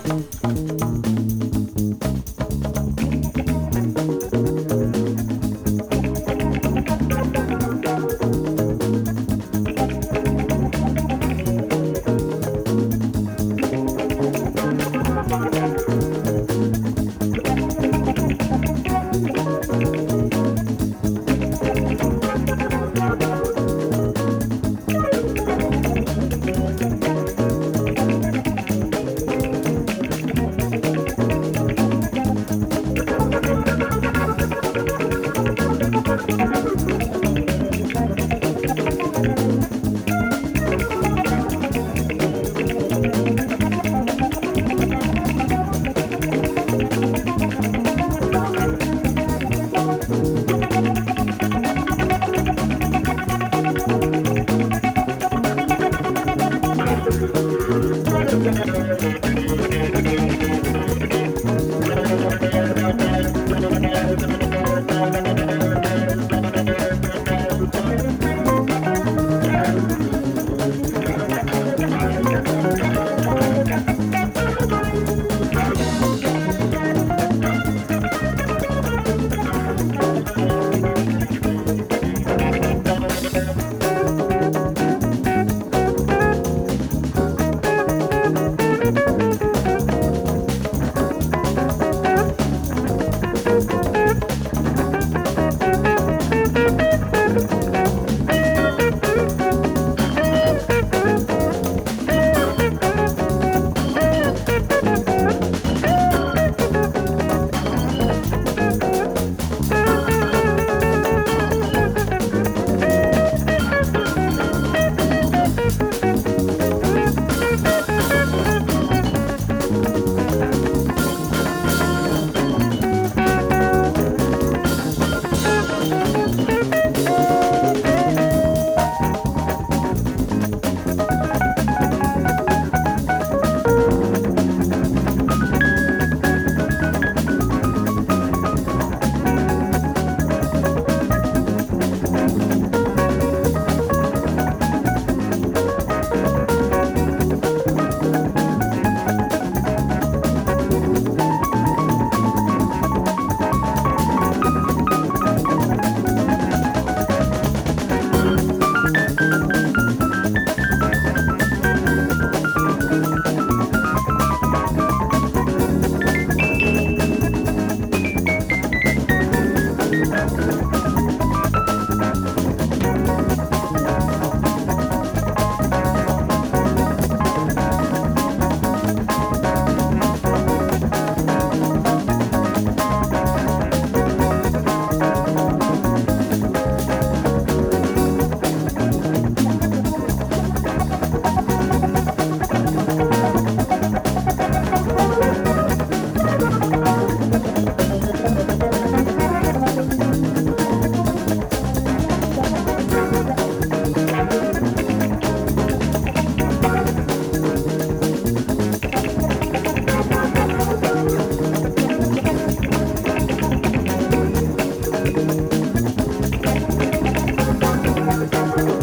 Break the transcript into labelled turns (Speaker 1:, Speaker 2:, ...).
Speaker 1: thank you Thank you.